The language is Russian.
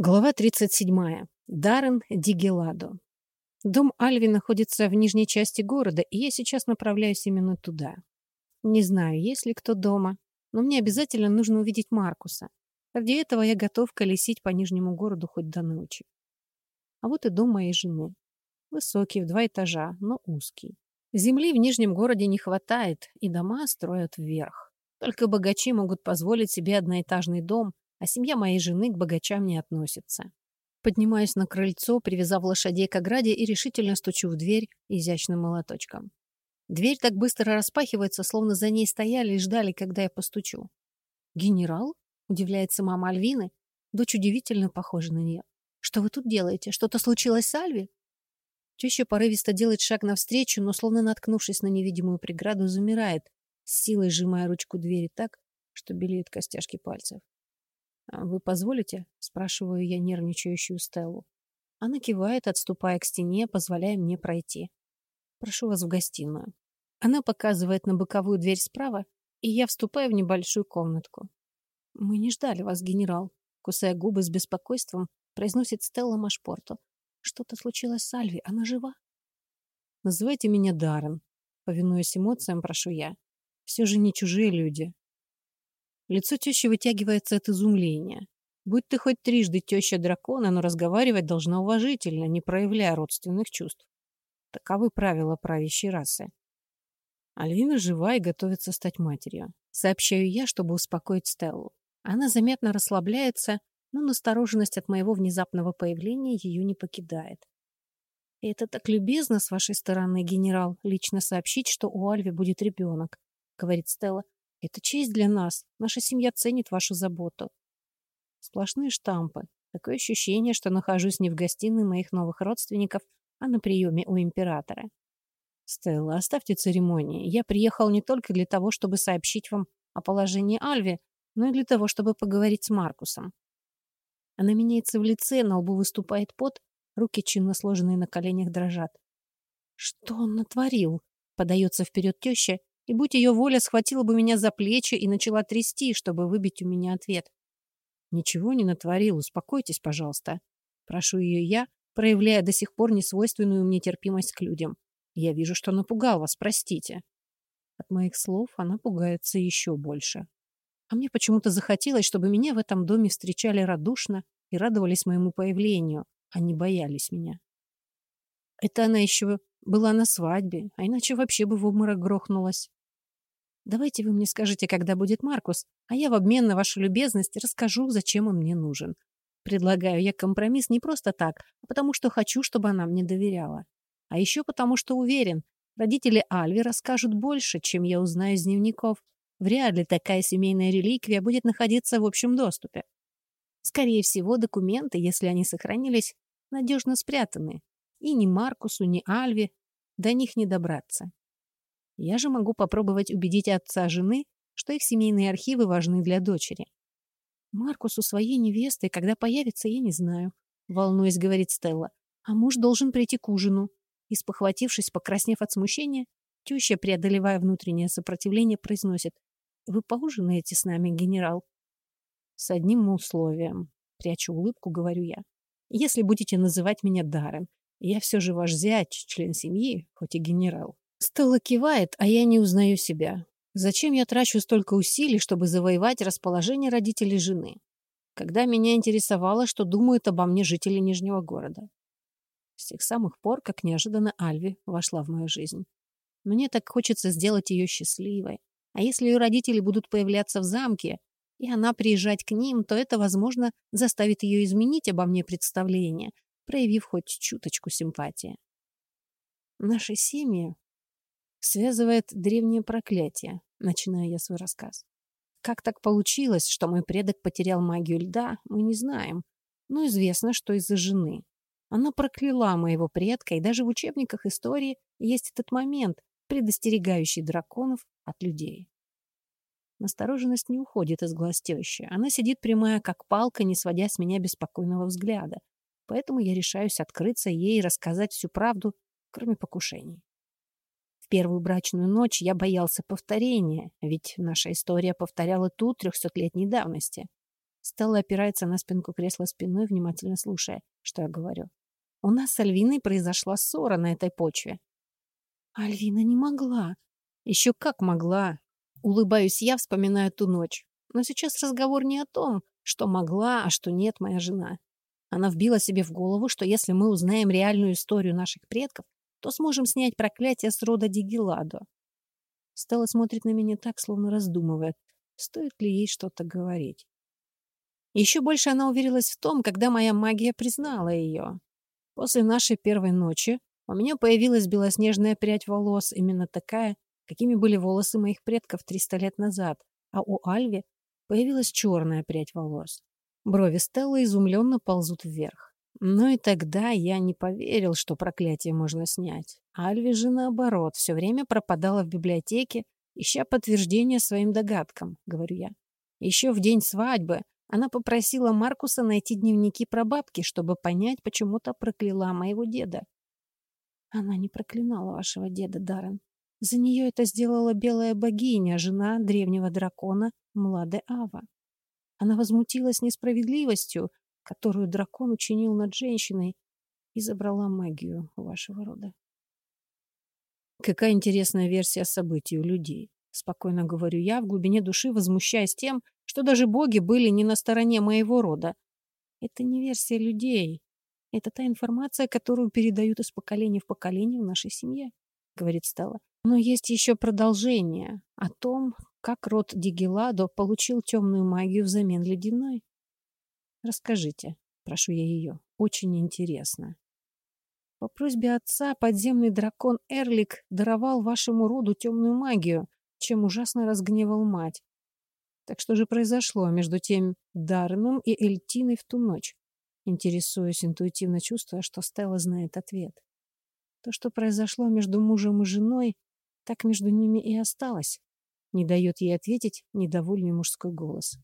Глава 37. Даррен Дигеладо. Дом Альви находится в нижней части города, и я сейчас направляюсь именно туда. Не знаю, есть ли кто дома, но мне обязательно нужно увидеть Маркуса. Ради этого я готов колесить по нижнему городу хоть до ночи. А вот и дом моей жены. Высокий, в два этажа, но узкий. Земли в нижнем городе не хватает, и дома строят вверх. Только богачи могут позволить себе одноэтажный дом, а семья моей жены к богачам не относится. Поднимаюсь на крыльцо, привязав лошадей к ограде и решительно стучу в дверь изящным молоточком. Дверь так быстро распахивается, словно за ней стояли и ждали, когда я постучу. «Генерал?» — удивляется мама Альвины. Дочь удивительно похожа на нее. «Что вы тут делаете? Что-то случилось с Альви?» Теща порывисто делает шаг навстречу, но, словно наткнувшись на невидимую преграду, замирает, с силой сжимая ручку двери так, что белеют костяшки пальцев. «А «Вы позволите?» — спрашиваю я нервничающую Стеллу. Она кивает, отступая к стене, позволяя мне пройти. «Прошу вас в гостиную». Она показывает на боковую дверь справа, и я вступаю в небольшую комнатку. «Мы не ждали вас, генерал», — кусая губы с беспокойством, произносит Стелла Машпорту. «Что-то случилось с Альви, она жива?» «Называйте меня Даррен», — повинуясь эмоциям, прошу я. «Все же не чужие люди, Лицо тещи вытягивается от изумления. Будь ты хоть трижды теща дракона, но разговаривать должна уважительно, не проявляя родственных чувств. Таковы правила правящей расы. Альвина жива и готовится стать матерью. Сообщаю я, чтобы успокоить Стеллу. Она заметно расслабляется, но настороженность от моего внезапного появления ее не покидает. Это так любезно с вашей стороны, генерал, лично сообщить, что у Альви будет ребенок, говорит Стелла. Это честь для нас. Наша семья ценит вашу заботу. Сплошные штампы. Такое ощущение, что нахожусь не в гостиной моих новых родственников, а на приеме у императора. Стелла, оставьте церемонии. Я приехал не только для того, чтобы сообщить вам о положении Альви, но и для того, чтобы поговорить с Маркусом. Она меняется в лице, на лбу выступает пот, руки, чинно сложенные на коленях, дрожат. «Что он натворил?» — подается вперед теща, и, будь ее воля, схватила бы меня за плечи и начала трясти, чтобы выбить у меня ответ. «Ничего не натворил, успокойтесь, пожалуйста». Прошу ее я, проявляя до сих пор несвойственную мне терпимость к людям. Я вижу, что напугал вас, простите. От моих слов она пугается еще больше. А мне почему-то захотелось, чтобы меня в этом доме встречали радушно и радовались моему появлению, а не боялись меня. Это она еще была на свадьбе, а иначе вообще бы в обморок грохнулась. Давайте вы мне скажете, когда будет Маркус, а я в обмен на вашу любезность расскажу, зачем он мне нужен. Предлагаю я компромисс не просто так, а потому что хочу, чтобы она мне доверяла. А еще потому что уверен, родители Альви расскажут больше, чем я узнаю из дневников. Вряд ли такая семейная реликвия будет находиться в общем доступе. Скорее всего, документы, если они сохранились, надежно спрятаны. И ни Маркусу, ни Альви до них не добраться. Я же могу попробовать убедить отца жены, что их семейные архивы важны для дочери. Маркусу своей невестой, когда появится, я не знаю. Волнуясь, говорит Стелла. А муж должен прийти к ужину. И, спохватившись, покраснев от смущения, теща, преодолевая внутреннее сопротивление, произносит. Вы поужинаете с нами, генерал? С одним условием. Прячу улыбку, говорю я. Если будете называть меня Даррен, я все же ваш зять, член семьи, хоть и генерал. Стелла кивает, а я не узнаю себя. Зачем я трачу столько усилий, чтобы завоевать расположение родителей жены? Когда меня интересовало, что думают обо мне жители Нижнего города. С тех самых пор, как неожиданно Альви вошла в мою жизнь. Мне так хочется сделать ее счастливой. А если ее родители будут появляться в замке, и она приезжать к ним, то это, возможно, заставит ее изменить обо мне представление, проявив хоть чуточку симпатии. Наши семьи связывает древнее проклятие, начинаю я свой рассказ. Как так получилось, что мой предок потерял магию льда, мы не знаем. Но известно, что из-за жены. Она прокляла моего предка, и даже в учебниках истории есть этот момент, предостерегающий драконов от людей. Настороженность не уходит из глаз тещи. Она сидит прямая, как палка, не сводя с меня беспокойного взгляда. Поэтому я решаюсь открыться ей и рассказать всю правду, кроме покушений первую брачную ночь я боялся повторения, ведь наша история повторяла ту трехсотлетней давности. Стелла опирается на спинку кресла спиной, внимательно слушая, что я говорю. У нас с Альвиной произошла ссора на этой почве. Альвина не могла. Еще как могла. Улыбаюсь я, вспоминая ту ночь. Но сейчас разговор не о том, что могла, а что нет моя жена. Она вбила себе в голову, что если мы узнаем реальную историю наших предков, то сможем снять проклятие с рода Дигеладо. Стелла смотрит на меня так, словно раздумывает, стоит ли ей что-то говорить. Еще больше она уверилась в том, когда моя магия признала ее. После нашей первой ночи у меня появилась белоснежная прядь волос, именно такая, какими были волосы моих предков 300 лет назад, а у Альви появилась черная прядь волос. Брови Стеллы изумленно ползут вверх. Но и тогда я не поверил, что проклятие можно снять. Альви же, наоборот, все время пропадала в библиотеке, ища подтверждение своим догадкам, говорю я. Еще в день свадьбы она попросила Маркуса найти дневники про бабки, чтобы понять, почему-то прокляла моего деда. Она не проклинала вашего деда, Даррен. За нее это сделала белая богиня, жена древнего дракона Младе Ава. Она возмутилась несправедливостью, которую дракон учинил над женщиной, и забрала магию вашего рода. Какая интересная версия событий у людей. Спокойно говорю я, в глубине души возмущаясь тем, что даже боги были не на стороне моего рода. Это не версия людей. Это та информация, которую передают из поколения в поколение в нашей семье, говорит Стелла. Но есть еще продолжение о том, как род Дигеладо получил темную магию взамен ледяной. Расскажите, прошу я ее, очень интересно. По просьбе отца подземный дракон Эрлик даровал вашему роду темную магию, чем ужасно разгневал мать. Так что же произошло между тем Дарреном и Эльтиной в ту ночь? Интересуюсь, интуитивно чувствуя, что Стелла знает ответ. То, что произошло между мужем и женой, так между ними и осталось. Не дает ей ответить недовольный мужской голос.